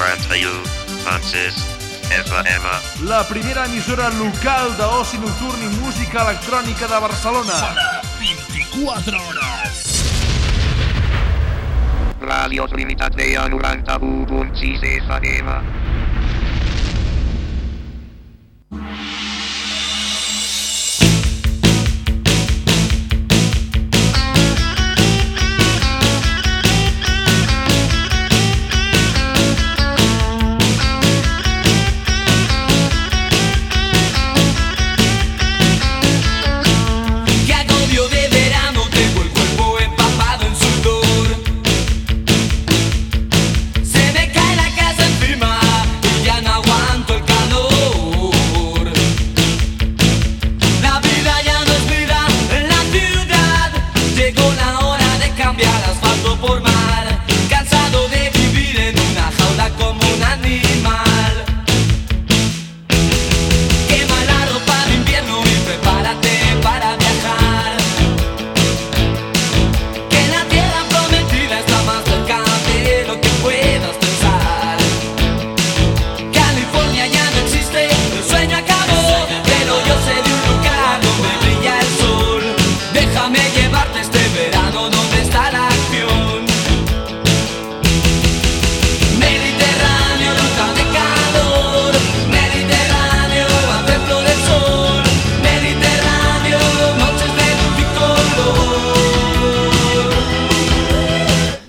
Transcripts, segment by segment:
91.6 FM. La primera emissora local d'oci nocturn i música electrònica de Barcelona. Sona 24 hores. Ràdio Trinitat Vella 91.6 FM.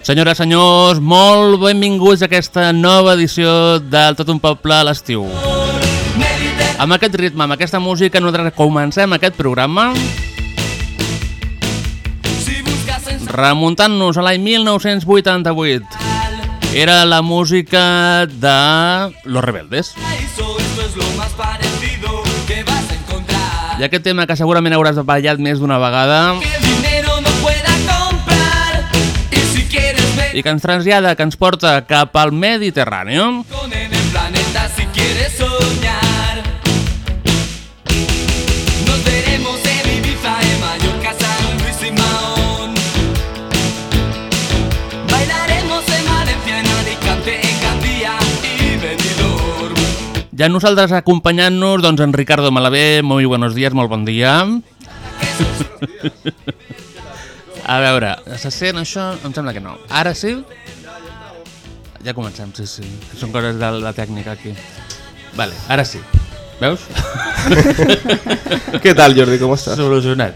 Senyores, senyors, molt benvinguts a aquesta nova edició del Tot un poble a l'estiu. Amb aquest ritme, amb aquesta música, nosaltres comencem aquest programa remuntant-nos a l'any 1988. Era la música de Los Rebeldes. I aquest tema que segurament hauràs ballat més d'una vegada i que ens trasllada, que ens porta cap al Mediterrani. con el planeta si quieres soñar. Nos veremos en Ibiza, en Mallorca, San Luis y Mahón. Bailaremos en Valencia, en Alicante, en Gandía y Benidorm. Ja nosaltres acompanyant-nos, doncs en Ricardo Malavé, muy buenos días, molt bon dia. A veure, se sent això? Em sembla que no. Ara sí? Ja comencem, sí, sí. Són coses de la tècnica aquí. Vale, ara sí. Veus? ¿Qué tal, Jordi? ¿Cómo estás? Solucionat.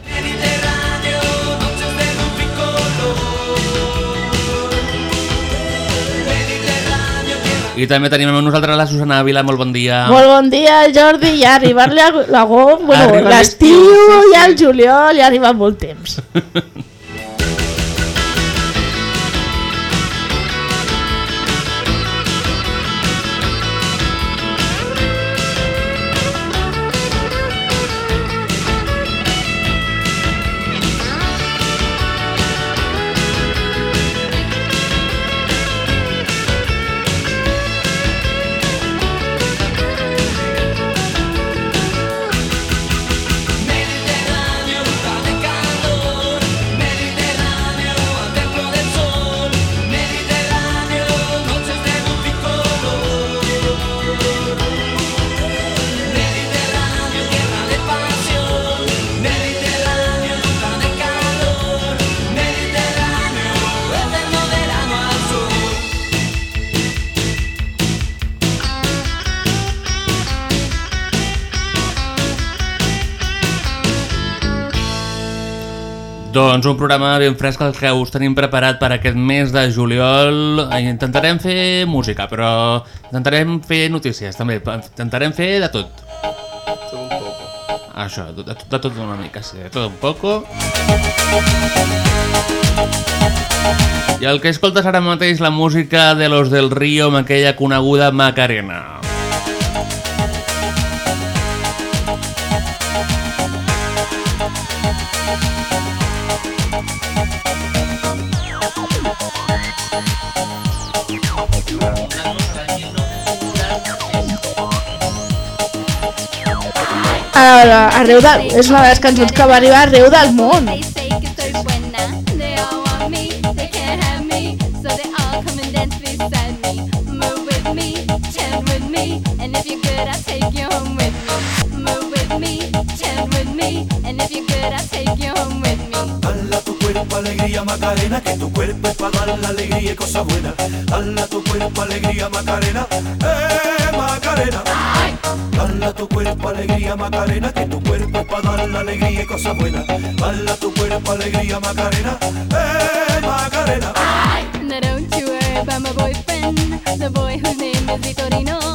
I també tenim amb nosaltres la Susana Ávila, molt bon dia. Molt bon dia, Jordi, i a arribar-li a l'agost, bueno, l'estiu l'estiu, sí, i sí. al juliol ja arriba molt temps. Doncs un programa ben fresc el que us tenim preparat per aquest mes de juliol. Intentarem fer música, però intentarem fer notícies també. Intentarem fer de tot. Todo un poco. Això, de, de, de tot una mica, sí, de tot un poco. I el que escoltes ara mateix la música de Los del Río amb aquella coneguda Macarena. Me. And if you're good, I'll take you home with me. Dala tu cuerpo alegría Macarena, que tu cuerpo es para dar la alegría y cosas buenas. Dala tu cuerpo alegría Macarena, eh Macarena. Dala tu cuerpo alegría Macarena, que tu cuerpo para dar la alegría y cosas buenas. Dala tu cuerpo alegría Macarena, eh Macarena. Don't you worry about boyfriend, the boy name is Vitorino.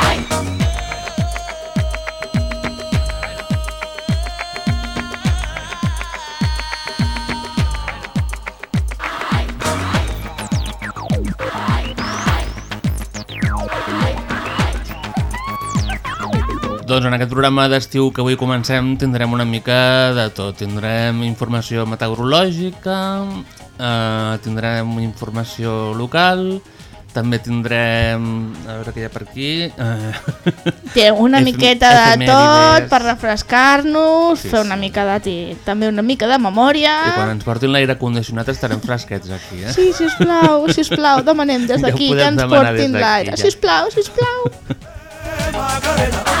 Doncs en aquest programa d'estiu que avui comencem tindrem una mica de tot. Tindrem informació meteorològica, eh, tindrem informació local, també tindrem... A veure què hi ha per aquí... Eh, Té una miqueta de tot per refrescar-nos, Sí, fer una sí. mica de... ti- també una mica de memòria. I quan ens portin l'aire condicionat estarem fresquets aquí, eh? Sí, sisplau, sisplau, demanem des Ja d'aquí que podem ens portin l'aire. ja. Sisplau, sisplau. Macarena.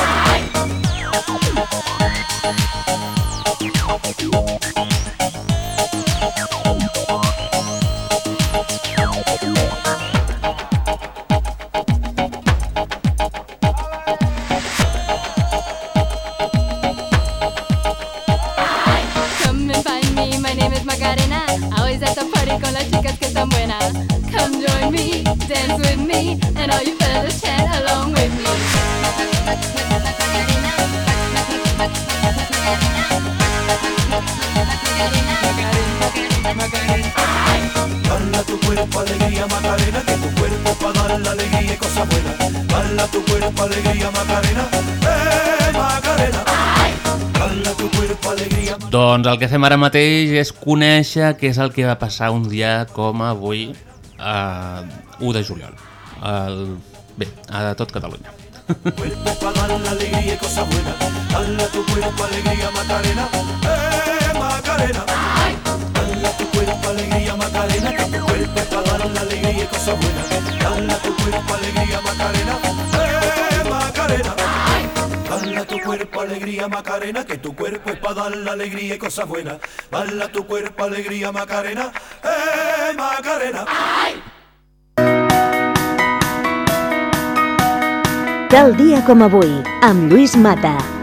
Dala tu cuerpo alegría Macarena, eh Macarena. Dala tu cuerpo alegría Doncs el que fem ara mateix és conèixer què és el que va passar un dia com avui, eh, 1 de juliol. El, bé, a tot Catalunya. cuerpo para dar la alegría y cosas buenas. Dala tu cuerpo alegría Macarena, eh Macarena. Dala tu cuerpo alegría Macarena, que tu cuerpo para dar la alegría y cosas buenas. Dala tu cuerpo alegría Macarena, alegría Macarena, que tu cuerpo es para dar la alegría y cosas buenas. Dala tu cuerpo alegría Macarena, eh Macarena. Tal dia com avui, amb Lluís Mata.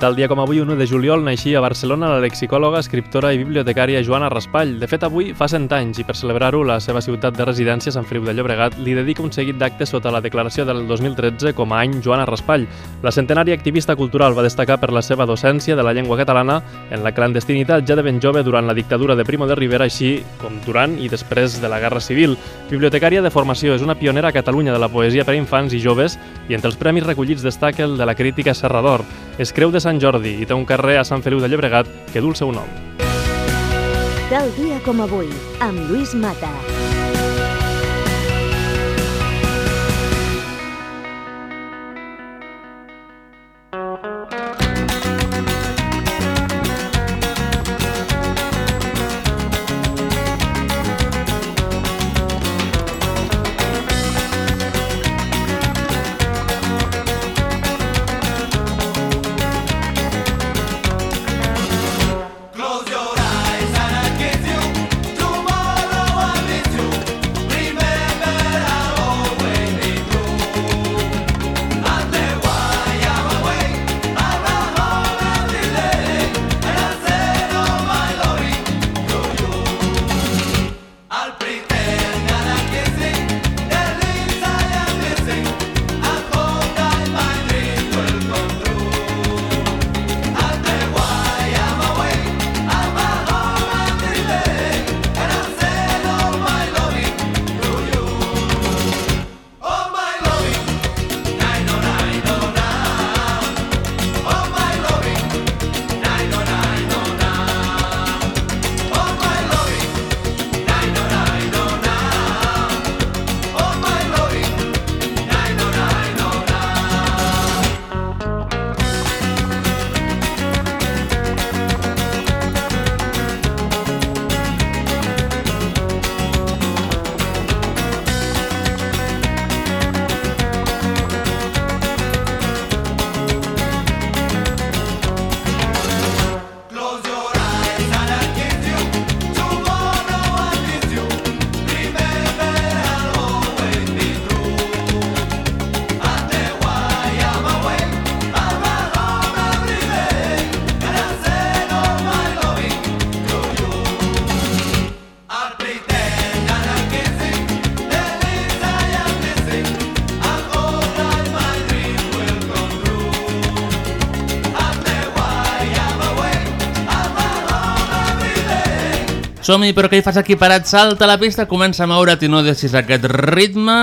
Tal dia com avui, 1 de juliol, naixia a Barcelona la lexicòloga, escriptora i bibliotecària Joana Raspall. De fet, avui fa 100 anys i per celebrar-ho, la seva ciutat de residència, Sant Feliu de Llobregat, li dedica un seguit d'actes sota la declaració del 2013 com a any Joana Raspall. La centenària activista cultural va destacar per la seva docència de la llengua catalana en la clandestinitat ja de ben jove durant la dictadura de Primo de Rivera, així com durant i després de la Guerra Civil. Bibliotecària de formació, és una pionera a Catalunya de la poesia per a infants i joves i entre els premis recollits destaca el de la crítica Serrador. És creu de Sant Jordi i té un carrer a Sant Feliu de Llobregat que du el seu nom. Tal dia com avui, amb Lluís Mata. Som-hi, però què hi fas aquí parat? Salta a la pista, comença a moure't i no deixis aquest ritme.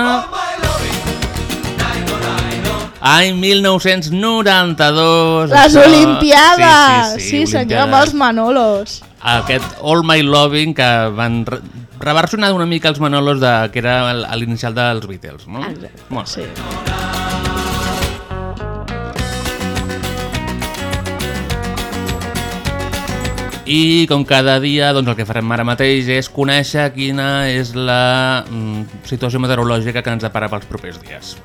Any 1992. Les això- Olimpiades! Sí, sí, sí, sí senyor, amb Olimpiades. els Manolos. Aquest All My Loving que van re reversionar una mica els Manolos de, que era l'inicial dels Beatles, no? Exacte, Molt bé. sí. I com cada dia, doncs el que farem ara mateix és conèixer quina és la mm, situació meteorològica que ens depara pels propers dies.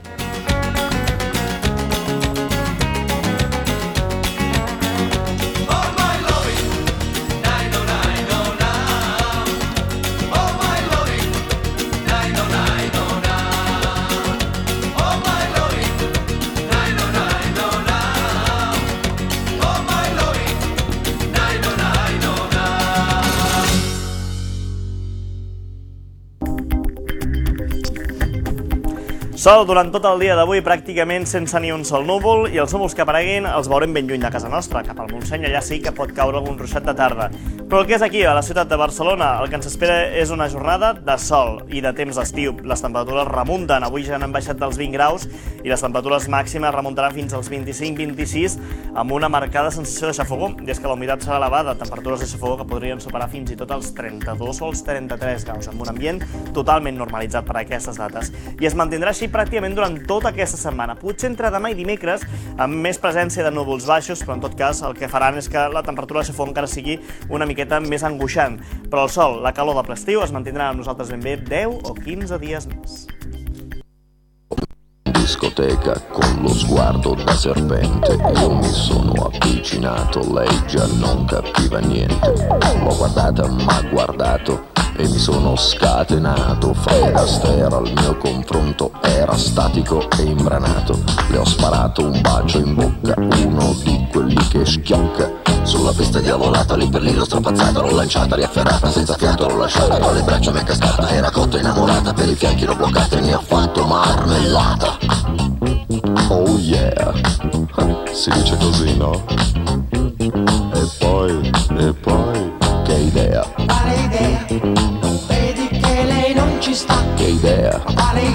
Sol durant tot el dia d'avui pràcticament sense ni un sol núvol i els núvols que apareguin els veurem ben lluny de casa nostra, cap al Montseny allà sí que pot caure algun ruixat de tarda. Però el que és aquí, a la ciutat de Barcelona, el que ens espera és una jornada de sol i de temps d'estiu. Les temperatures remunten, avui ja n'han baixat dels 20 graus i les temperatures màximes remuntaran fins als 25-26 amb una marcada sensació de xafogó. I és que la humitat serà elevada, temperatures de xafogó que podrien superar fins i tot els 32 o els 33 graus, amb un ambient totalment normalitzat per a aquestes dates. I es mantindrà així pràcticament durant tota aquesta setmana. Potser entre demà i dimecres, amb més presència de núvols baixos, però en tot cas el que faran és que la temperatura xafogó encara sigui una miqueta més angoixant. Però el sol, la calor de l'estiu, es mantindrà amb nosaltres ben bé 10 o 15 dies més. discoteca con lo sguardo da serpente io mi sono avvicinato lei già non capiva niente l'ho guardata ma guardato e mi sono scatenato. Fred Astaire al mio confronto era statico e imbranato. Le ho sparato un bacio in bocca uno di quelli che schiocca. Sulla pista diavolata lì per lì l'ho strapazzata l'ho lanciata riafferrata senza fiato l'ho lasciata. Tra le braccia mi è cascata era cotta innamorata per i fianchi l'ho bloccata e ne ho fatto marmellata. Oh yeah, si dice così, no? E poi, e poi,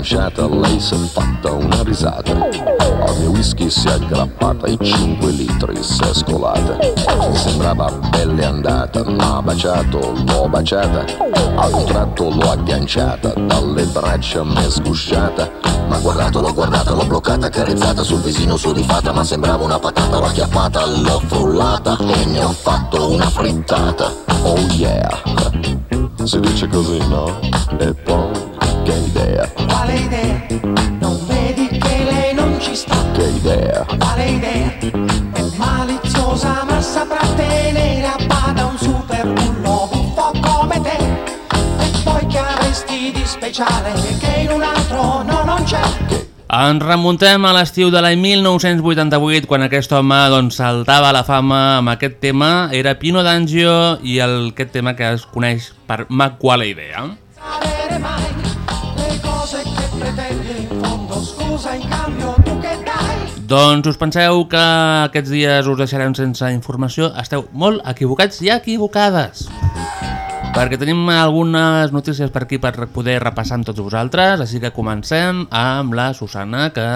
Un'aranciata, lei è fatta una risata, al mio whisky si è aggrappata e 5 litri si è scolata, mi sembrava belle andata, ma baciato, l'ho baciata, ad un tratto l'ho agganciata, dalle braccia m'è sgusciata, ma guardato, l'ho guardata, l'ho bloccata, carezzata sul visino sudifata, ma sembrava una patata, l'ho acchiappata, l'ho frullata e ne ho fatto una frittata. Oh yeah, si dice così, no? E poi, Ens remuntem a l'estiu de l'any 1988, quan aquest home doncs, saltava a la fama amb aquest tema. Era Pino D'Angio i el, aquest tema que es coneix per Ma quale idea. Doncs us penseu que aquests dies us deixarem sense informació? Esteu molt equivocats i equivocades. Perquè tenim algunes notícies per aquí per poder repassar amb tots vosaltres, així que comencem amb la Susana, que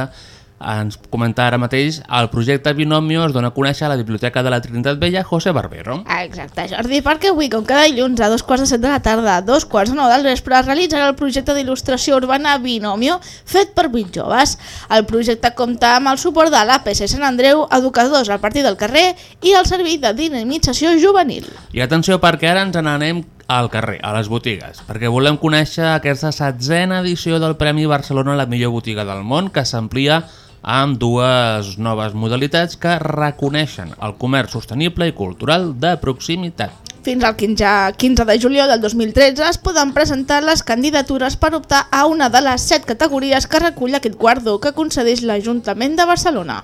ens comenta ara mateix el projecte Binomio es dona a conèixer a la Biblioteca de la Trinitat Vella José Barbero. Ah, Exacte, Jordi, perquè avui, com cada dilluns, a dos quarts de set de la tarda, a dos quarts de nou del vespre, es realitzarà el projecte d'il·lustració urbana Binomio, fet per 20 joves. El projecte compta amb el suport de l'APC Sant Andreu, educadors al partit del carrer i el Servei de Dinamització Juvenil. I atenció perquè ara ens n'anem al carrer, a les botigues, perquè volem conèixer aquesta setzena edició del Premi Barcelona la millor botiga del món, que s'amplia amb dues noves modalitats que reconeixen el comerç sostenible i cultural de proximitat. Fins al 15, 15 de juliol del 2013 es poden presentar les candidatures per optar a una de les set categories que recull aquest guardó que concedeix l'Ajuntament de Barcelona.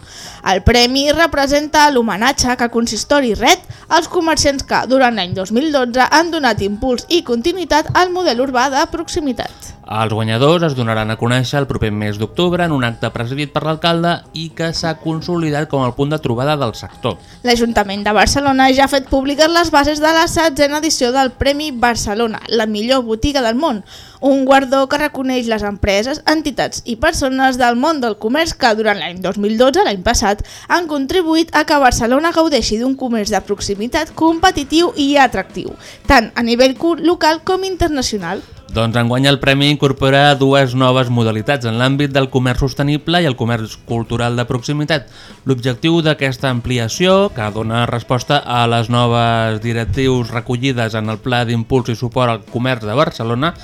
El premi representa l'homenatge que consistori ret als comerciants que, durant l'any 2012, han donat impuls i continuïtat al model urbà de proximitat. Els guanyadors es donaran a conèixer el proper mes d'octubre en un acte presidit per l'alcalde i que s'ha consolidat com el punt de trobada del sector. L'Ajuntament de Barcelona ja ha fet públiques les bases de la setzena edició del Premi Barcelona, la millor botiga del món, un guardó que reconeix les empreses, entitats i persones del món del comerç que durant l'any 2012, l'any passat, han contribuït a que Barcelona gaudeixi d'un comerç de proximitat competitiu i atractiu, tant a nivell local com internacional. Doncs enguany el premi incorpora dues noves modalitats en l'àmbit del comerç sostenible i el comerç cultural de proximitat. L'objectiu d'aquesta ampliació, que dona resposta a les noves directius recollides en el Pla d'Impuls i Suport al Comerç de Barcelona,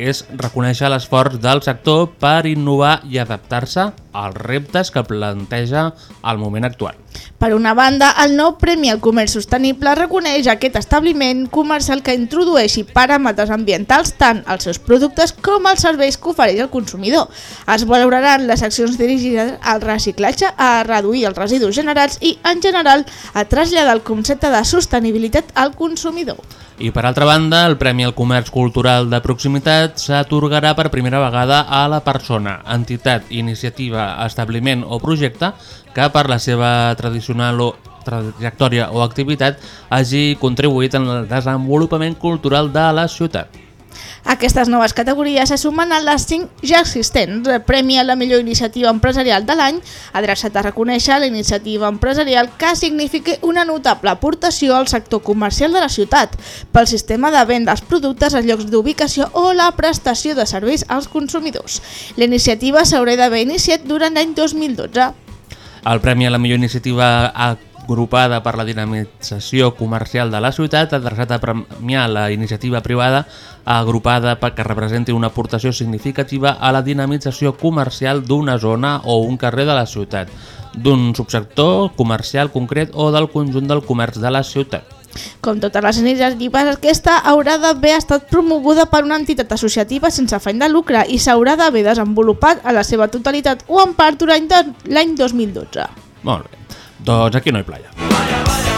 és reconèixer l'esforç del sector per innovar i adaptar-se als reptes que planteja el moment actual. Per una banda, el nou Premi al Comerç Sostenible reconeix aquest establiment comercial que introdueixi paràmetres ambientals tant als seus productes com als serveis que ofereix el consumidor. Es valoraran les accions dirigides al reciclatge, a reduir els residus generats i, en general, a traslladar el concepte de sostenibilitat al consumidor. I per altra banda, el Premi al Comerç Cultural de Proximitat s'atorgarà per primera vegada a la persona, entitat, iniciativa, establiment o projecte que per la seva tradicional o trajectòria o activitat hagi contribuït en el desenvolupament cultural de la ciutat. Aquestes noves categories se sumen a les 5 ja existents. Premi a la millor iniciativa empresarial de l'any, adreçat a reconèixer la iniciativa empresarial que signifiqui una notable aportació al sector comercial de la ciutat, pel sistema de venda dels productes als llocs d'ubicació o la prestació de serveis als consumidors. La iniciativa s'haurà d'haver iniciat durant l'any 2012. El Premi a la millor iniciativa agrupada per la dinamització comercial de la ciutat, adreçat a premiar la iniciativa privada agrupada perquè representi una aportació significativa a la dinamització comercial d'una zona o un carrer de la ciutat, d'un subsector comercial concret o del conjunt del comerç de la ciutat. Com totes les iniciatives, aquesta haurà d'haver estat promoguda per una entitat associativa sense afany de lucre i s'haurà d'haver desenvolupat a la seva totalitat o en part durant l'any 2012. Molt bé, doncs aquí no hi playa. Escucha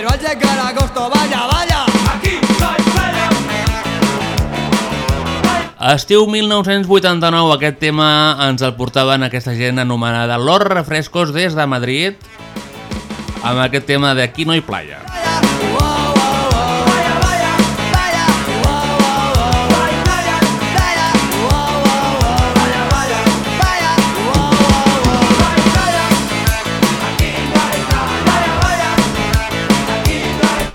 pero al llegar agosto vaya, vaya. Aquí hay playa. Estiu 1989, aquest tema ens el portaven aquesta gent anomenada Los Refrescos des de Madrid amb aquest tema de Aquí no hi playa.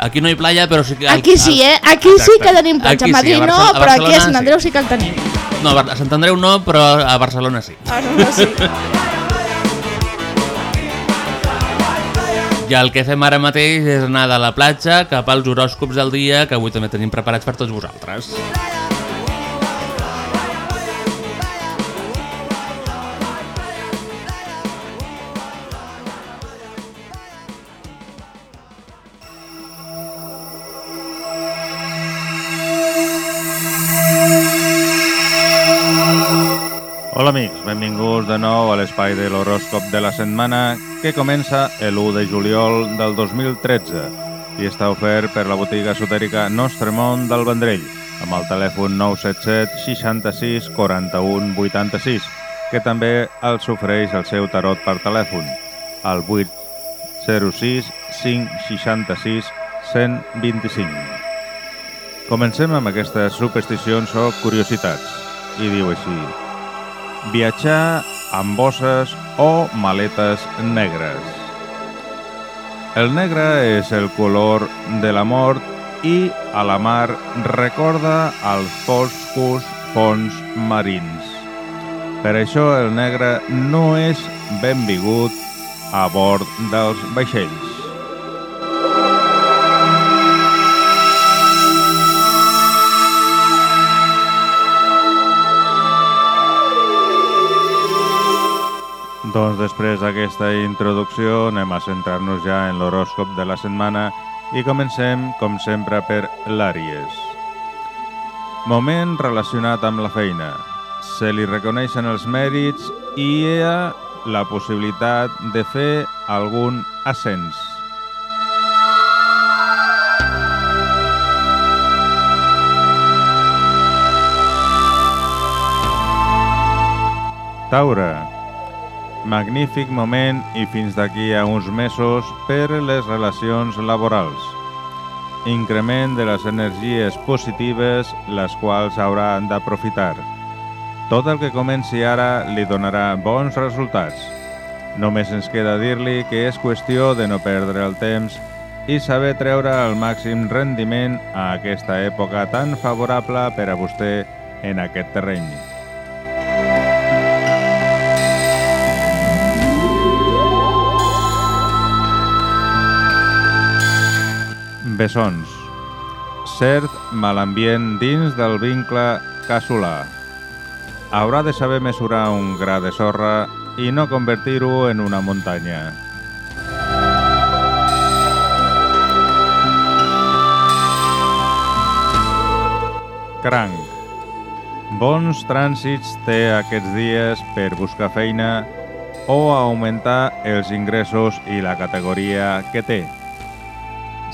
Aquí no hi playa, però sí que... Aquí sí, eh? Aquí sí que tenim platja. Aquí A sí, Madrid a no, però aquí a Sant sí. Andreu sí que el tenim. No, a Sant Andreu no, però a Barcelona sí. A Barcelona sí. I el que fem ara mateix és anar de la platja cap als horòscops del dia, que avui també tenim preparats per tots vosaltres. Hola amics, benvinguts de nou a l'espai de l'horòscop de la setmana que comença l'1 de juliol del 2013 i està ofert per la botiga esotèrica Nostre Món del Vendrell amb el telèfon 977 66 41 86 que també els ofereix el seu tarot per telèfon al 806 566 125. Comencem amb aquestes supersticions o curiositats i diu així viatjar amb bosses o maletes negres. El negre és el color de la mort i a la mar recorda els foscos fons marins. Per això el negre no és benvingut a bord dels vaixells. Doncs després d'aquesta introducció anem a centrar-nos ja en l'horòscop de la setmana i comencem, com sempre, per l'Àries. Moment relacionat amb la feina. Se li reconeixen els mèrits i hi ha la possibilitat de fer algun ascens. Taure, magnífic moment i fins d'aquí a uns mesos per les relacions laborals. Increment de les energies positives, les quals hauran d'aprofitar. Tot el que comenci ara li donarà bons resultats. Només ens queda dir-li que és qüestió de no perdre el temps i saber treure el màxim rendiment a aquesta època tan favorable per a vostè en aquest terreny. Bessons. Cert mal ambient dins del vincle casolà. Haurà de saber mesurar un gra de sorra i no convertir-ho en una muntanya. Cranc. Bons trànsits té aquests dies per buscar feina o augmentar els ingressos i la categoria que té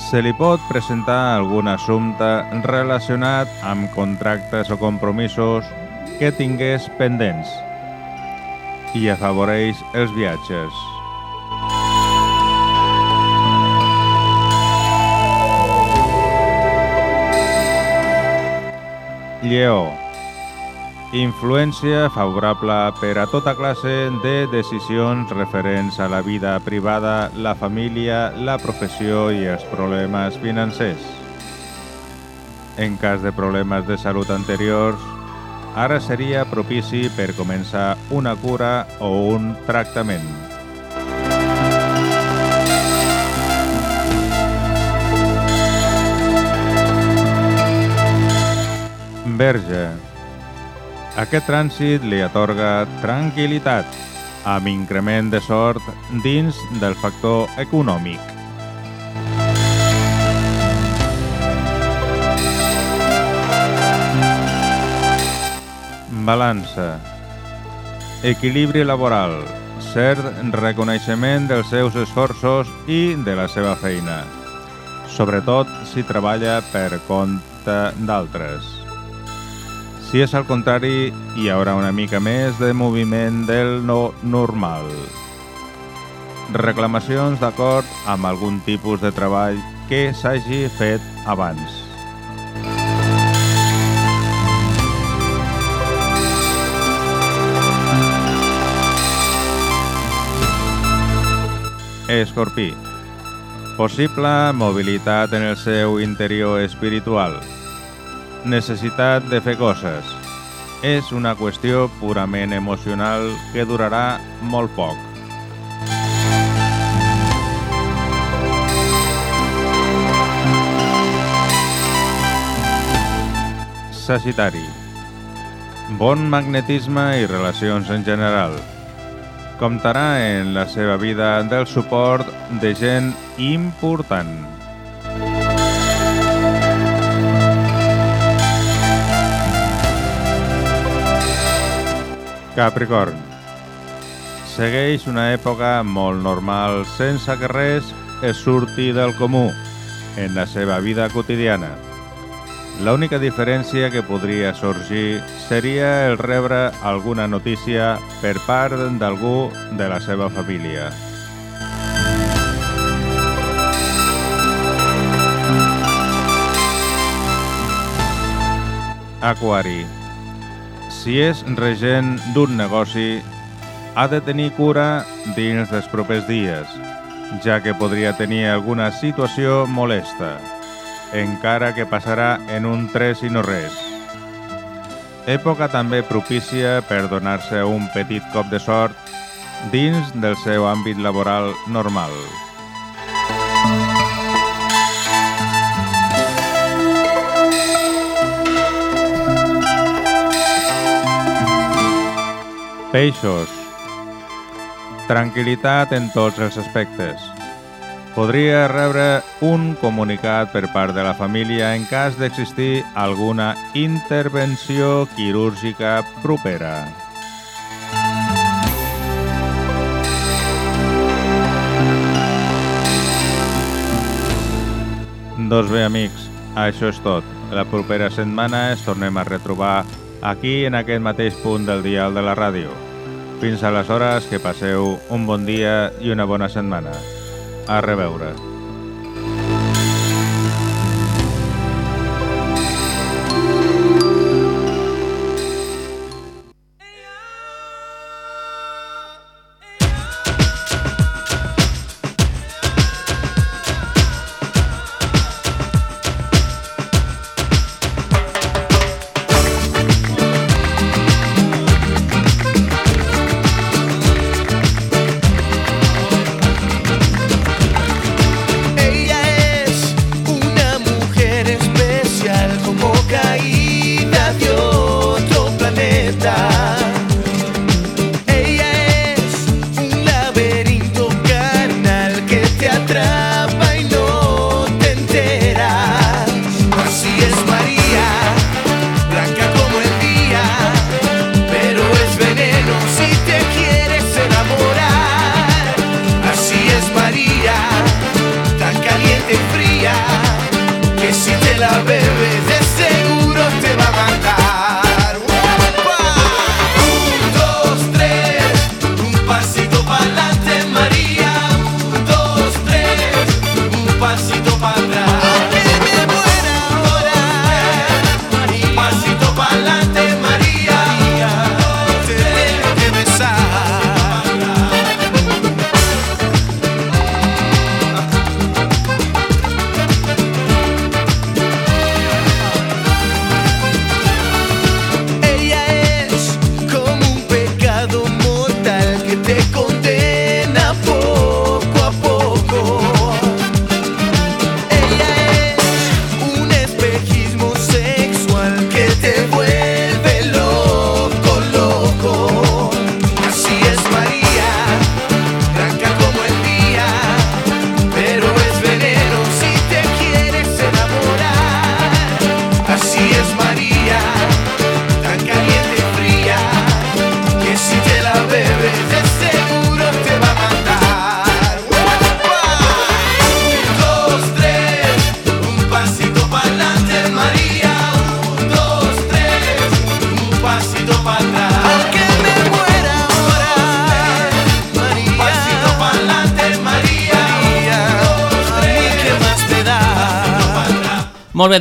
se li pot presentar algun assumpte relacionat amb contractes o compromisos que tingués pendents i afavoreix els viatges. Lleó. Influència favorable per a tota classe de decisions referents a la vida privada, la família, la professió i els problemes financers. En cas de problemes de salut anteriors, ara seria propici per començar una cura o un tractament. Verge. Aquest trànsit li atorga tranquil·litat, amb increment de sort dins del factor econòmic. Balança. Equilibri laboral. Cert reconeixement dels seus esforços i de la seva feina. Sobretot si treballa per compte d'altres. Si és al contrari, hi haurà una mica més de moviment del no normal. Reclamacions d'acord amb algun tipus de treball que s'hagi fet abans. Escorpí. Possible mobilitat en el seu interior espiritual. Necessitat de fer coses. És una qüestió purament emocional que durarà molt poc. Sagitari. Bon magnetisme i relacions en general. Comptarà en la seva vida del suport de gent important. Capricorn. Segueix una època molt normal sense que res es surti del comú en la seva vida quotidiana. L'única diferència que podria sorgir seria el rebre alguna notícia per part d'algú de la seva família. Aquari. Si és regent d'un negoci, ha de tenir cura dins dels propers dies, ja que podria tenir alguna situació molesta, encara que passarà en un tres i no res. Època també propícia per donar-se un petit cop de sort dins del seu àmbit laboral normal. Peixos. Tranquilitat en tots els aspectes. Podria rebre un comunicat per part de la família en cas d'existir alguna intervenció quirúrgica propera. Doncs bé, amics, això és tot. La propera setmana es tornem a retrobar aquí en aquest mateix punt del dial de la ràdio. Fins aleshores, que passeu un bon dia i una bona setmana. A reveure.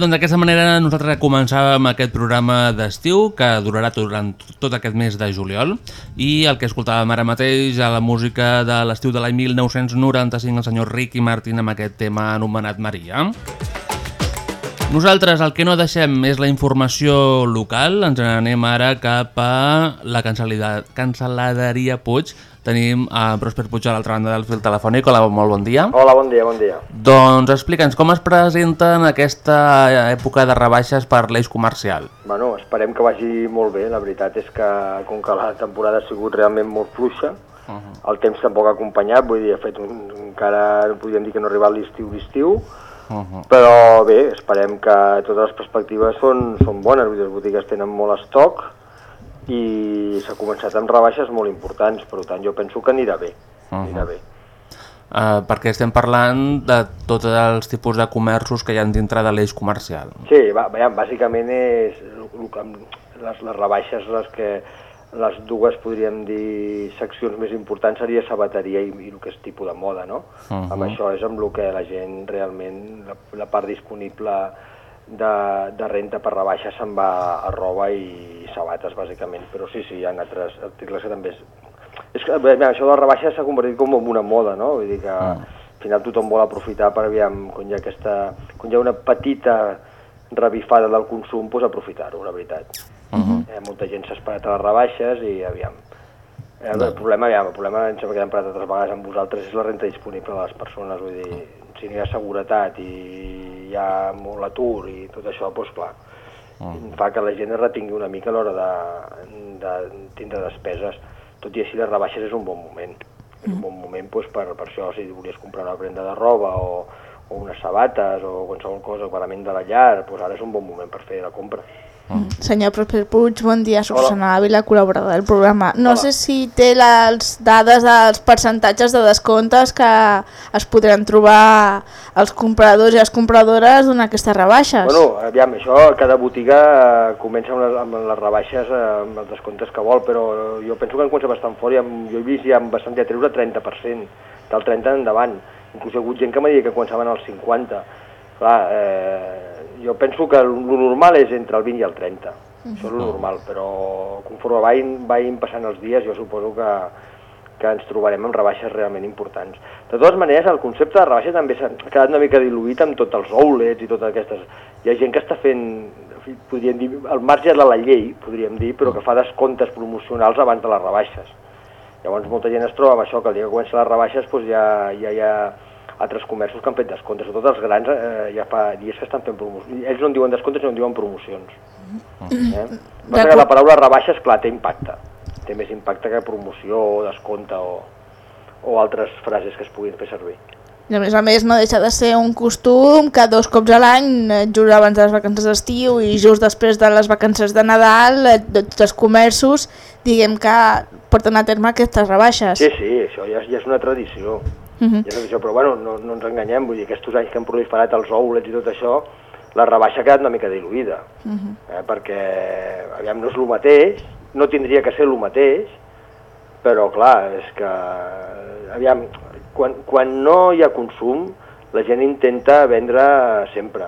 Doncs d'aquesta manera nosaltres començàvem aquest programa d'estiu que durarà durant tot aquest mes de juliol i el que escoltàvem ara mateix a la música de l'estiu de l'any 1995 el senyor Ricky Martin amb aquest tema anomenat Maria. Nosaltres el que no deixem és la informació local, ens n'anem ara cap a la cancel·laderia Puig. Tenim a Prosper Puig a l'altra banda del fil telefònic. Hola, molt bon dia. Hola, bon dia, bon dia. Doncs explica'ns com es presenta en aquesta època de rebaixes per l'eix comercial. Bueno, esperem que vagi molt bé. La veritat és que, com que la temporada ha sigut realment molt fluixa, uh -huh. el temps tampoc ha acompanyat, vull dir, ha fet un, encara no podríem dir que no ha arribat l'estiu l'estiu, Uh -huh. però bé, esperem que totes les perspectives són, són bones, vull dir, les botigues tenen molt estoc i s'ha començat amb rebaixes molt importants, per tant jo penso que anirà bé, Uh-huh. anirà bé. Uh, perquè estem parlant de tots els tipus de comerços que hi ha dintre de l'eix comercial. Sí, va, veiem, bàsicament és les, les rebaixes les que les dues, podríem dir, seccions més importants seria sabateria i, i el que és tipus de moda, no? Mhm. Amb això és amb el que la gent realment, la, la part disponible de, de renta per rebaixa se'n va a roba i sabates, bàsicament, però sí, sí, hi ha altres articles que també... És, és que, bé, això de la rebaixa s'ha convertit com en una moda, no? Vull dir que al final tothom vol aprofitar per, aviam, quan hi ha, aquesta, quan hi ha una petita revifada del consum, doncs aprofitar-ho, la veritat. Uh -huh. Eh, molta gent s'ha esperat a les rebaixes i aviam. Eh, el, el problema, aviam, el problema, em sembla que hem parlat altres vegades amb vosaltres, és la renta disponible de les persones, vull dir, si no hi ha seguretat i hi ha molt atur i tot això, doncs clar, fa que la gent es retingui una mica a l'hora de, de tindre despeses. Tot i així, les rebaixes és un bon moment. És un bon moment doncs, per, per això, si volies comprar una prenda de roba o, o unes sabates o qualsevol cosa, o element de la llar, doncs ara és un bon moment per fer la compra. Senyor Prosper Puig, bon dia, Susana Ávila, col·laboradora del programa. No sé si té les dades dels percentatges de descomptes que es podran trobar els compradors i les compradores en aquestes rebaixes. Bueno, aviam, això, cada botiga eh, comença amb les, amb les rebaixes, eh, amb els descomptes que vol, però jo penso que en comença bastant fort, i amb, jo he vist ja amb bastant de treure 30%, del 30 endavant. Inclús hi ha hagut gent que m'ha dit que començaven als 50. Clar, eh, jo penso que el normal és entre el 20 i el 30. Això és el normal, però conforme vagin, vagin passant els dies, jo suposo que, que ens trobarem amb rebaixes realment importants. De totes maneres, el concepte de rebaixa també s'ha quedat una mica diluït amb tots els outlets i totes aquestes... Hi ha gent que està fent, podríem dir, al marge de la llei, podríem dir, però que fa descomptes promocionals abans de les rebaixes. Llavors molta gent es troba amb això, que el dia que comencen les rebaixes doncs ja, ja hi ha altres comerços que han fet descomptes, sobretot els grans eh, ja fa dies que estan fent promocions. Ells no en diuen descomptes, sinó en diuen promocions. Eh? Passa que la paraula rebaixes, clar, té impacte. Té més impacte que promoció o descompte o, o altres frases que es puguin fer servir. I a més a més no deixa de ser un costum que dos cops a l'any, eh, just abans de les vacances d'estiu i just després de les vacances de Nadal, eh, tots els comerços, diguem que porten a terme aquestes rebaixes. Sí, sí, això ja, ja és una tradició. Mhm. Ja és tradició, però bueno, no, no ens enganyem, vull dir, aquests anys que han proliferat els outlets i tot això, la rebaixa ha quedat una mica diluïda, Mhm. eh, perquè, aviam, no és el mateix, no tindria que ser el mateix, però clar, és que, aviam, quan, quan no hi ha consum, la gent intenta vendre sempre.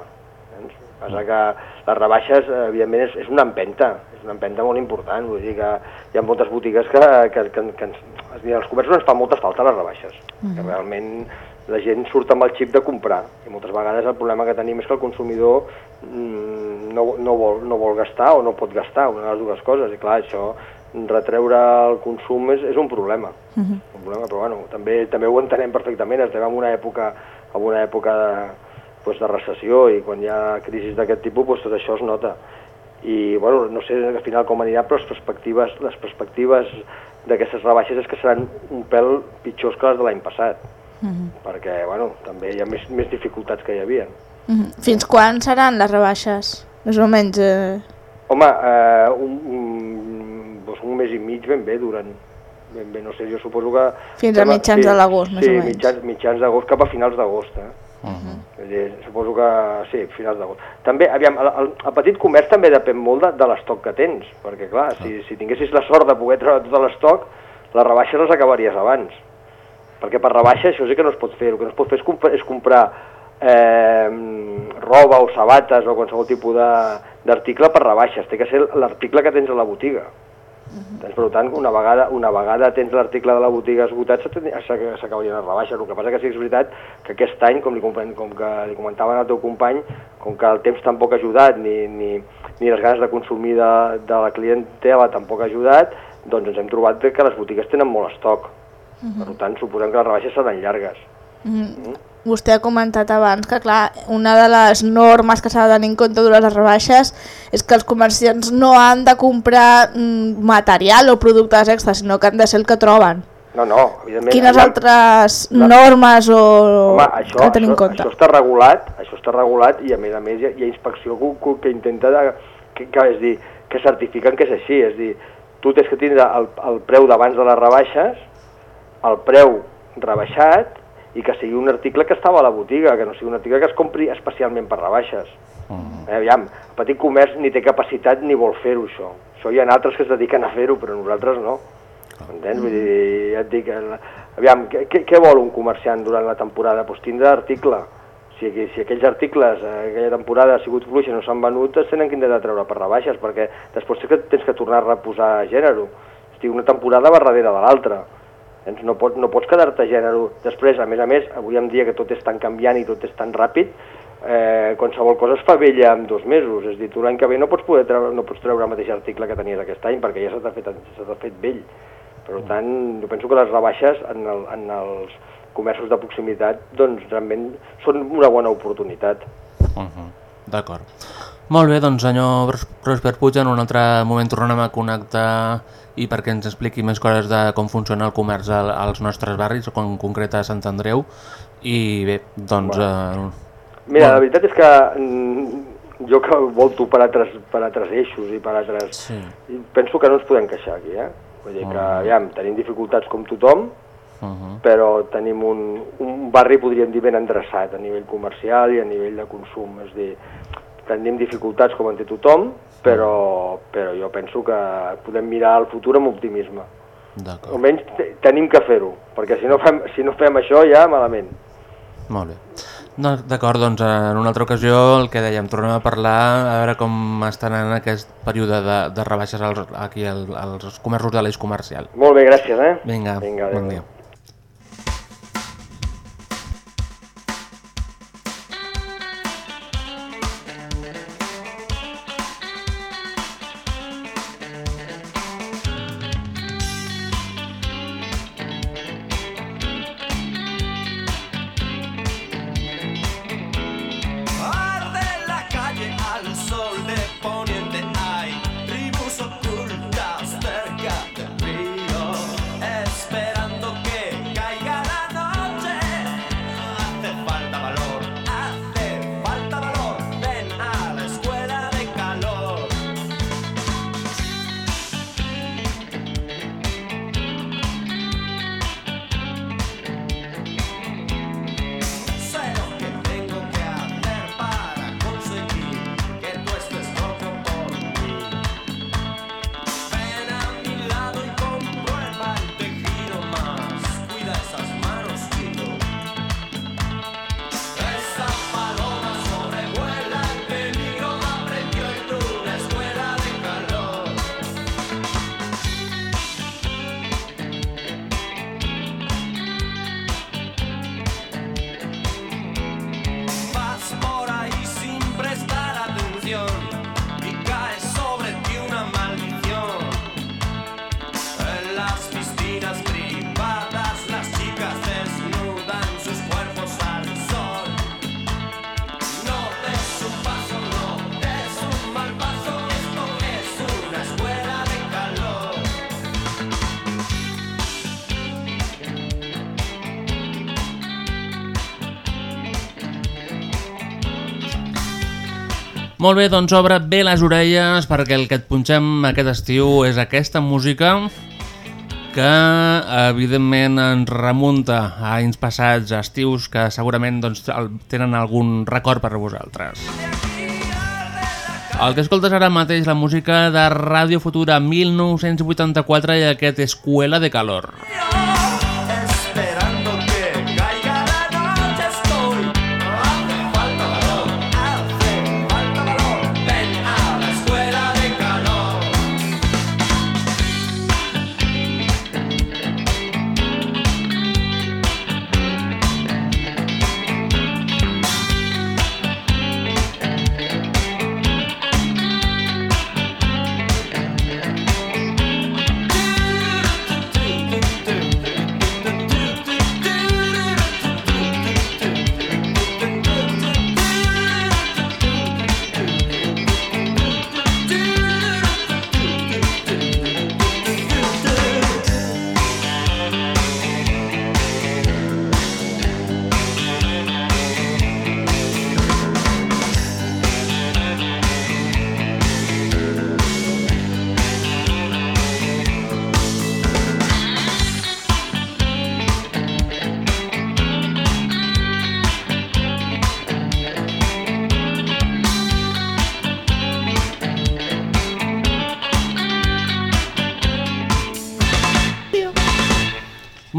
Doncs, passa que les rebaixes, eh, evidentment, és, és una empenta, és una empenta molt important, vull dir que hi ha moltes botigues que, que, que, que ens, és a dir, als comerços ens fan moltes falta les rebaixes, que realment la gent surt amb el xip de comprar, i moltes vegades el problema que tenim és que el consumidor mm, no, no, vol, no vol gastar o no pot gastar, una de les dues coses, i clar, això, retreure el consum és, és un problema, un problema, però bueno, també, també ho entenem perfectament, estem en una època, en una època de, doncs, de recessió i quan hi ha crisis d'aquest tipus doncs, tot això es nota. I bueno, no sé al final com anirà, però les perspectives, les perspectives d'aquestes rebaixes és que seran un pèl pitjors que les de l'any passat, Mhm. perquè bueno, també hi ha més, més dificultats que hi havia. Mhm. Fins quan seran les rebaixes? Més o menys... Eh... Home, eh, un, un, doncs un mes i mig ben bé duren. Ben bé, no sé, jo suposo que... Fins a mitjans de l'agost, més sí, o menys. mitjans, mitjans d'agost, cap a finals d'agost, eh? Vull dir, suposo que sí, finals d'agost. També, aviam, el, el, petit comerç també depèn molt de, de l'estoc que tens, perquè clar, si, si tinguessis la sort de poder treure tot l'estoc, les rebaixes les acabaries abans. Perquè per rebaixa això sí que no es pot fer, el que no es pot fer és, comp és comprar eh, roba o sabates o qualsevol tipus d'article per rebaixes, té que ser l'article que tens a la botiga. Doncs, per tant, una vegada, una vegada tens l'article de la botiga esgotat, s'ac- s'ac- s'acabarien les rebaixes. El que passa que sí que és veritat que aquest any, com li, com, que li comentaven al teu company, com que el temps tampoc ha ajudat, ni, ni, ni les ganes de consumir de, de la clientela tampoc ha ajudat, doncs ens hem trobat que les botigues tenen molt estoc. Per tant, suposem que les rebaixes seran llargues. Mm. Vostè ha comentat abans que, clar, una de les normes que s'ha de tenir en compte durant les rebaixes és que els comerciants no han de comprar mm, material o productes extras, sinó que han de ser el que troben. No, no, evidentment... Quines allà- altres la- normes o Home, això, que tenir en això, compte? això està regulat, això està regulat i a més a més hi ha, hi ha inspecció que, que intenta de, que, que, és dir, que certifiquen que és així, és dir, tu tens que tindre el, el preu d'abans de les rebaixes, el preu rebaixat i que sigui un article que estava a la botiga, que no sigui un article que es compri especialment per rebaixes. Eh, aviam, el petit comerç ni té capacitat ni vol fer-ho, això. Això hi ha altres que es dediquen a fer-ho, però nosaltres no. Entens? Vull dir, ja et dic, aviam, què, què- vol un comerciant durant la temporada? Doncs tindrà article. Si, si aquells articles, eh, aquella temporada ha sigut fluixa i no s'han venut, es tenen que intentar treure per rebaixes, perquè després tens que, tens que tornar a reposar gènere. Hosti, una temporada va darrere de l'altra. Entens? No, pot, no pots quedar-te gènere. Després, a més a més, avui en dia que tot és tan canviant i tot és tan ràpid, eh, qualsevol cosa es fa vella en dos mesos. És a dir, tu l'any que ve no pots, poder treure, no pots treure el mateix article que tenies aquest any perquè ja se t'ha fet, fet vell. Per tant, jo penso que les rebaixes en, el, en els comerços de proximitat doncs realment són una bona oportunitat. Uh -huh. D'acord. Molt bé, doncs senyor Pros- Prosper Puig, en un altre moment tornem a connectar i perquè ens expliqui més coses de com funciona el comerç al- als nostres barris, en concret a Sant Andreu. I bé, doncs... Eh, Mira, la veritat és que mm, jo que volto per altres, per altres eixos i per altres... Sí. penso que no ens podem queixar aquí, eh? Vull dir que, Ah. aviam, tenim dificultats com tothom, uh -huh. però tenim un, un barri, podríem dir, ben endreçat a nivell comercial i a nivell de consum. És dir, tenim dificultats com en té tothom, però, però jo penso que podem mirar al futur amb optimisme. D'acord. Almenys te- tenim que fer-ho, perquè si no, fem, si no fem això ja malament. Molt bé. No, D'acord, doncs en una altra ocasió el que dèiem, tornem a parlar a veure com estan en aquest període de, de rebaixes als, aquí al, als comerços de l'eix comercial. Molt bé, gràcies, eh? Vinga, Vinga bon dia. Molt bé, doncs obre bé les orelles perquè el que et punxem aquest estiu és aquesta música que evidentment ens remunta a anys passats, a estius que segurament doncs, tenen algun record per a vosaltres. El que escoltes ara mateix la música de Ràdio Futura 1984 i aquest Escuela de Calor. Esperando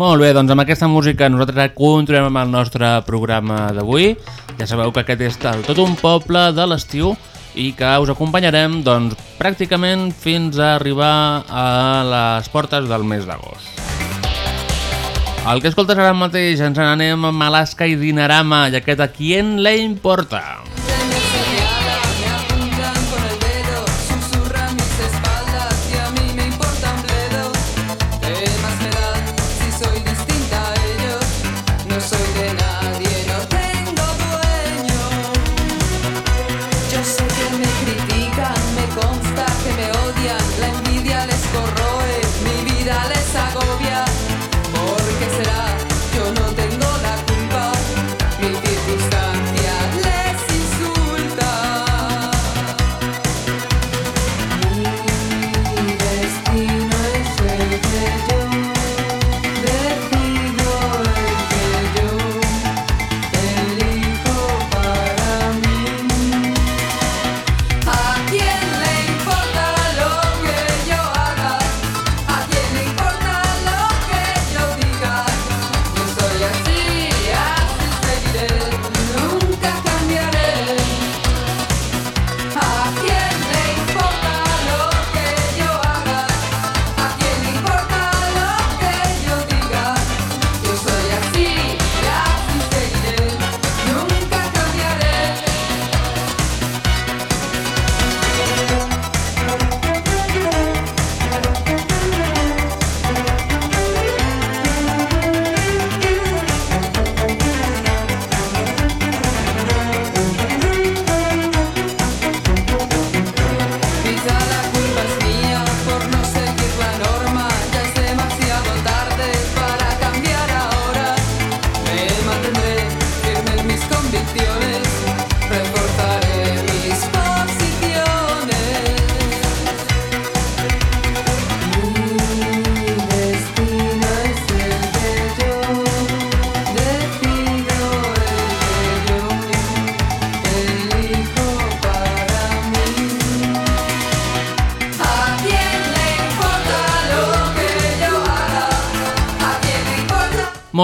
Molt bé, doncs amb aquesta música nosaltres continuem amb el nostre programa d'avui. Ja sabeu que aquest és el Tot un poble de l'estiu i que us acompanyarem doncs, pràcticament fins a arribar a les portes del mes d'agost. El que escoltes ara mateix ens n'anem amb Alaska i Dinarama i aquest a qui le importa? Me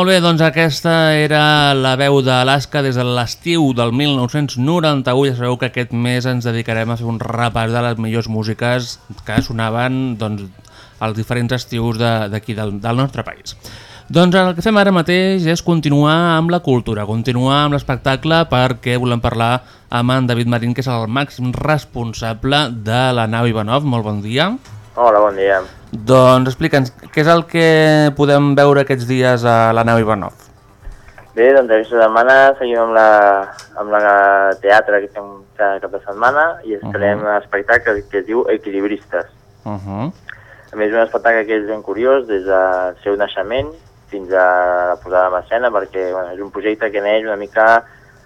bé, doncs aquesta era la veu d'Alaska des de l'estiu del 1991. Ja sabeu que aquest mes ens dedicarem a fer un repàs de les millors músiques que sonaven doncs, als diferents estius de- d'aquí del, del nostre país. Doncs el que fem ara mateix és continuar amb la cultura, continuar amb l'espectacle perquè volem parlar amb en David Marín, que és el màxim responsable de la nau Ivanov. Molt bon dia. Hola, bon dia. Doncs explica'ns, què és el que podem veure aquests dies a la nau Ivanov? Bé, doncs aquesta setmana seguim amb la, amb la teatre que fem cada cap de setmana i estrenem un espectacle que es diu Equilibristes. Uh -huh. A més, un espectacle que és ben curiós des del seu naixement fins a la posada en escena perquè bueno, és un projecte que neix una mica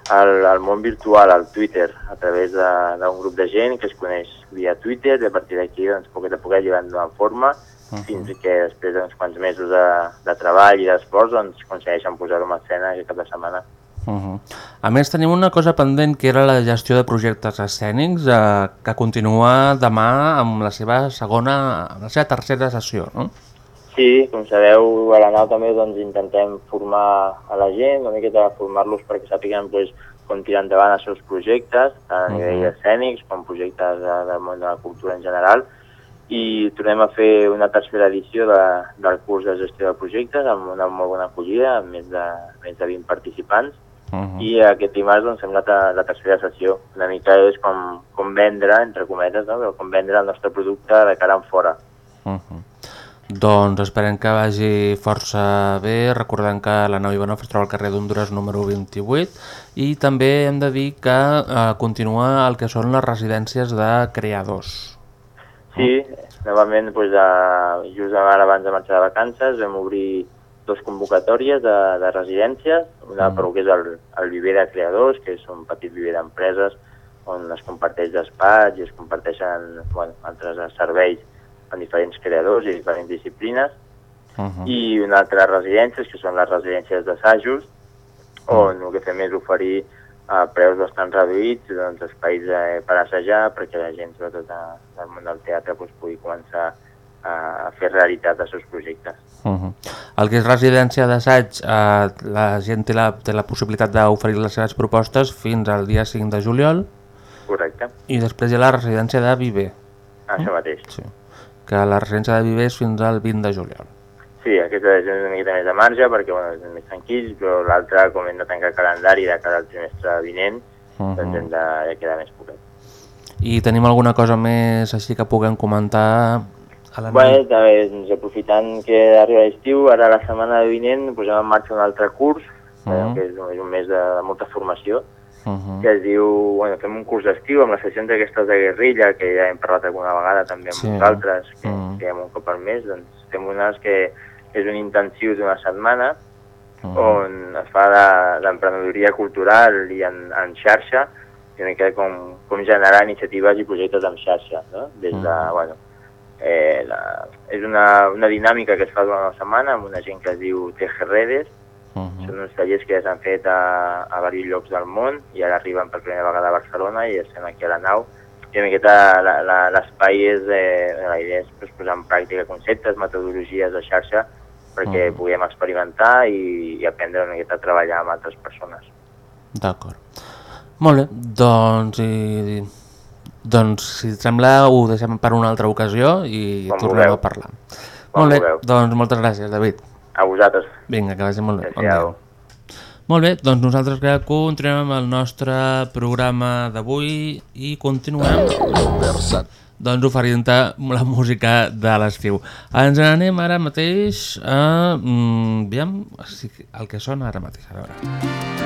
al, al món virtual, al Twitter, a través de- d'un grup de gent que es coneix via Twitter i a partir d'aquí, doncs, a poquet a poquet li van donant forma fins que després d'uns quants mesos de, de treball i d'esforç doncs, aconsegueixen posar-ho en escena aquest cap de setmana. Uh -huh. A més, tenim una cosa pendent que era la gestió de projectes escènics eh, que continua demà amb la seva segona, amb la seva tercera sessió, no? Sí, com sabeu, a la nau també doncs, intentem formar a la gent, una miqueta formar-los perquè sàpiguen doncs, com tirar endavant els seus projectes, tant a Mhm. nivell escènics com projectes de, del món de la cultura en general, i tornem a fer una tercera edició de, del curs de gestió de projectes amb una molt bona acollida, amb més de, més de 20 participants, Uh i aquest dimarts doncs, fem la, te- la tercera sessió. Una mica és com, com vendre, entre cometes, no? Com vendre el nostre producte de cara en fora. Uh -huh. Doncs esperem que vagi força bé, recordant que la nau Ivanov es troba al carrer d'Honduras número 28 i també hem de dir que eh, continua el que són les residències de creadors. Sí, novament, doncs, de, just ara abans de marxar de vacances vam obrir dos convocatòries de, de residències, una Mm. per que és el, el viver de creadors, que és un petit viver d'empreses on es comparteix despatx i es comparteixen bueno, altres serveis amb diferents creadors i diferents disciplines, Uh -huh. i una altra residències, que són les residències d'assajos, on el que fem és oferir a preus bastant reduïts doncs, espais eh, per assajar perquè la gent, sobretot de, del món del teatre, doncs, pugui començar a fer realitat els seus projectes. Uh -huh. El que és residència d'assaig, eh, la gent té la, té la possibilitat d'oferir les seves propostes fins al dia 5 de juliol Correcte? i després hi ha la residència de Viver, Això mateix. sí. Que la residència de Viver és fins al 20 de juliol. Sí, aquest és una miqueta més de marge perquè bueno, és més tranquil, però l'altre, com hem de tancar el calendari de cara al trimestre vinent, Uh -huh. doncs hem de, ja queda més poquet. I tenim alguna cosa més així que puguem comentar a la Bé, també, doncs, aprofitant que arriba l'estiu, ara la setmana vinent posem en marxa un altre curs, uh. -huh. que és, un- és un mes de, de molta formació, Uh -huh. que es diu, bueno, fem un curs d'estiu amb les sessions aquestes de guerrilla, que ja hem parlat alguna vegada també amb Sí. vosaltres, que, Mm. que fem un cop al mes, doncs fem unes que és un intensiu d'una setmana, Mm. on es fa de- d'emprenedoria cultural i en, en xarxa, i una mica com, com generar iniciatives i projectes en xarxa, no? Des de, Mm. bueno, eh, la, és una, una dinàmica que es fa durant la setmana amb una gent que es diu Teje Redes, Uh són uns tallers que ja s'han fet a, a diversos llocs del món i ara arriben per primera vegada a Barcelona i estem aquí a la nau. I una miqueta l'espai és, eh, la idea és pues, posar en pràctica conceptes, metodologies de xarxa perquè Mhm. puguem experimentar i, i aprendre una miqueta a treballar amb altres persones. D'acord. Molt bé, doncs, i, doncs si et sembla ho deixem per una altra ocasió i Com tornem a parlar. Com molt bé, vulgueu. doncs moltes gràcies, David. A vosaltres. Vinga, que vagi molt bé. Bon. Molt bé, doncs nosaltres que continuem amb el nostre programa d'avui i continuem doncs oferint-te la música de l'estiu. Ens anem ara mateix a... Mm, aviam, el que sona ara mateix, a veure.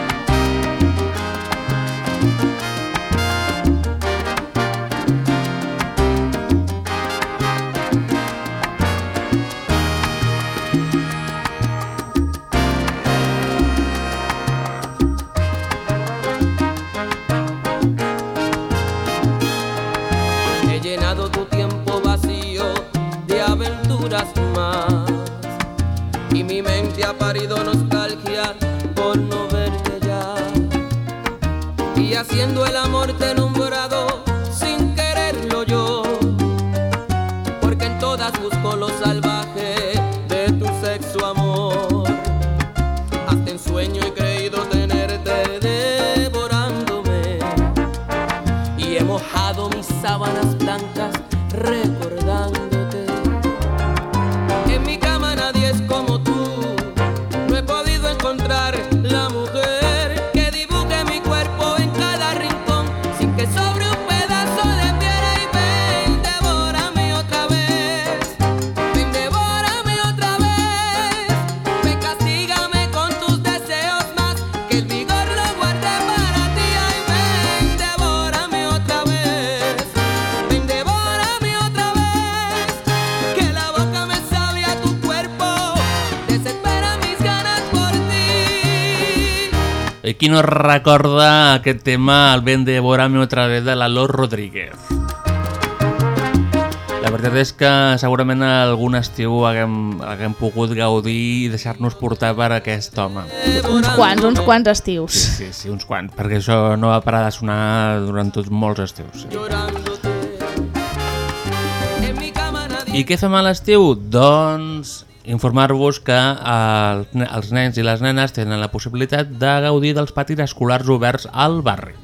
Qui no recorda aquest tema, el ben de Borame otra vez de l'Aló Rodríguez? La veritat és que segurament algun estiu haguem, haguem pogut gaudir i deixar-nos portar per aquest home. Uns quants, uns quants estius. Sí, sí, sí, uns quants, perquè això no va parar de sonar durant tots molts estius. Sí. I què fem a l'estiu? Doncs informar-vos que el, els nens i les nenes tenen la possibilitat de gaudir dels patis escolars oberts al barri.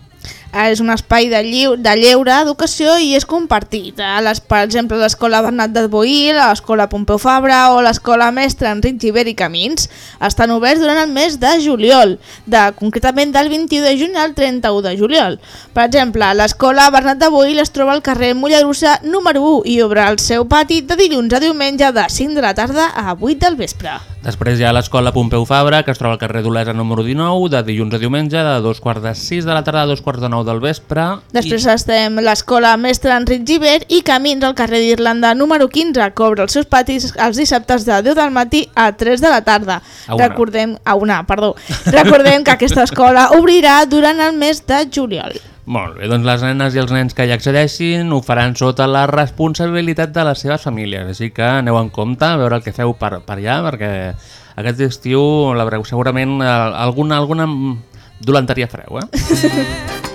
És un espai de, lliu, de lleure, educació i és compartit. A les, per exemple, l'escola Bernat de Boí, l'escola Pompeu Fabra o l'escola Mestre Enric Giver i Camins estan oberts durant el mes de juliol, de, concretament del 21 de juny al 31 de juliol. Per exemple, l'escola Bernat de Boí es troba al carrer Mollerussa número 1 i obre el seu pati de dilluns a diumenge de 5 de la tarda a 8 del vespre. Després hi ha l'escola Pompeu Fabra, que es troba al carrer d'Olesa número 19, de dilluns a diumenge, de dos quarts de 6 de la tarda a dos quarts de 9 del vespre. Després estem l'escola Mestre Enric Giver i Camins al carrer d'Irlanda número 15, que obre els seus patis els dissabtes de 10 del matí a 3 de la tarda. A una. Recordem, a una, perdó. Recordem que aquesta escola obrirà durant el mes de juliol. Molt bé, doncs les nenes i els nens que hi accedeixin ho faran sota la responsabilitat de les seves famílies, així que aneu en compte a veure el que feu per, per allà, perquè aquest estiu la veureu segurament alguna, alguna dolenteria fareu, eh?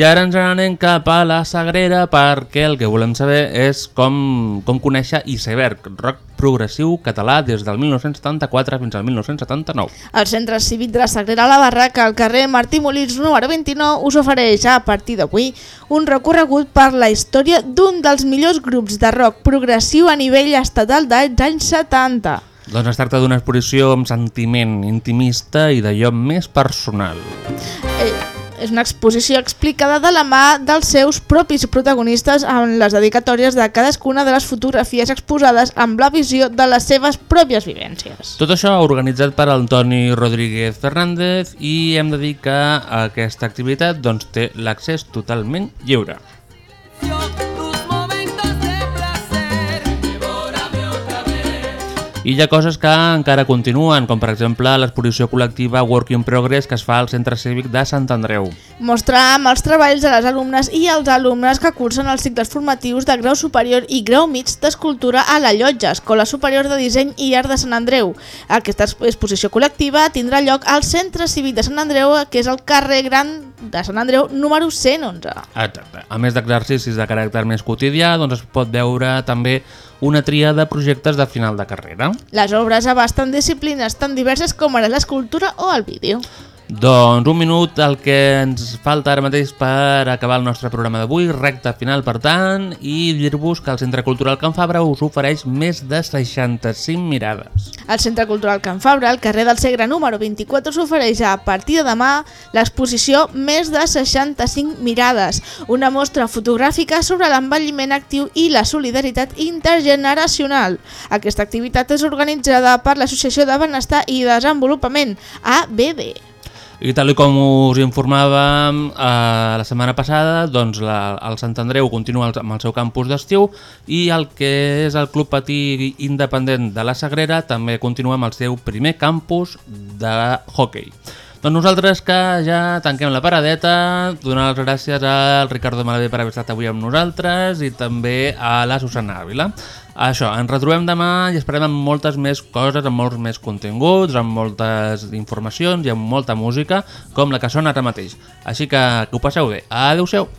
I ara ens anem cap a la Sagrera perquè el que volem saber és com, com conèixer Iceberg, rock progressiu català des del 1974 fins al 1979. El Centre Cívic de la Sagrera a la Barraca, al carrer Martí Molins número 29, us ofereix a partir d'avui un recorregut per la història d'un dels millors grups de rock progressiu a nivell estatal dels anys 70. Doncs es tracta d'una exposició amb sentiment intimista i d'allò més personal. Eh, és una exposició explicada de la mà dels seus propis protagonistes amb les dedicatòries de cadascuna de les fotografies exposades amb la visió de les seves pròpies vivències. Tot això organitzat per Antoni Rodríguez Fernández i hem de dir que aquesta activitat doncs, té l'accés totalment lliure. I hi ha coses que encara continuen, com per exemple l'exposició col·lectiva Work in Progress que es fa al Centre Cívic de Sant Andreu. Mostrar amb els treballs de les alumnes i els alumnes que cursen els cicles formatius de grau superior i grau mig d'escultura a la Llotja, Escola Superior de Disseny i Art de Sant Andreu. Aquesta exposició col·lectiva tindrà lloc al Centre Cívic de Sant Andreu, que és el carrer Gran de Sant Andreu número 111. Exacte. A més d'exercicis de caràcter més quotidià, doncs es pot veure també una tria de projectes de final de carrera. Les obres abasten disciplines tan diverses com ara l'escultura o el vídeo. Doncs un minut el que ens falta ara mateix per acabar el nostre programa d'avui, recta final per tant, i dir-vos que el Centre Cultural Can Fabra us ofereix més de 65 mirades. El Centre Cultural Can Fabra, al carrer del Segre número 24, s'ofereix a partir de demà l'exposició Més de 65 mirades, una mostra fotogràfica sobre l'envelliment actiu i la solidaritat intergeneracional. Aquesta activitat és organitzada per l'Associació de Benestar i Desenvolupament, ABD. I tal com us informàvem eh, la setmana passada, doncs la, el Sant Andreu continua amb el seu campus d'estiu i el que és el Club Patí Independent de la Sagrera també continua amb el seu primer campus de hockey. Doncs nosaltres que ja tanquem la paradeta, donar les gràcies al Ricardo Malavé per haver estat avui amb nosaltres i també a la Susana Ávila. Això, ens retrobem demà i esperem amb moltes més coses, amb molts més continguts, amb moltes informacions i amb molta música, com la que sona ara mateix. Així que que ho passeu bé. Adéu-siau!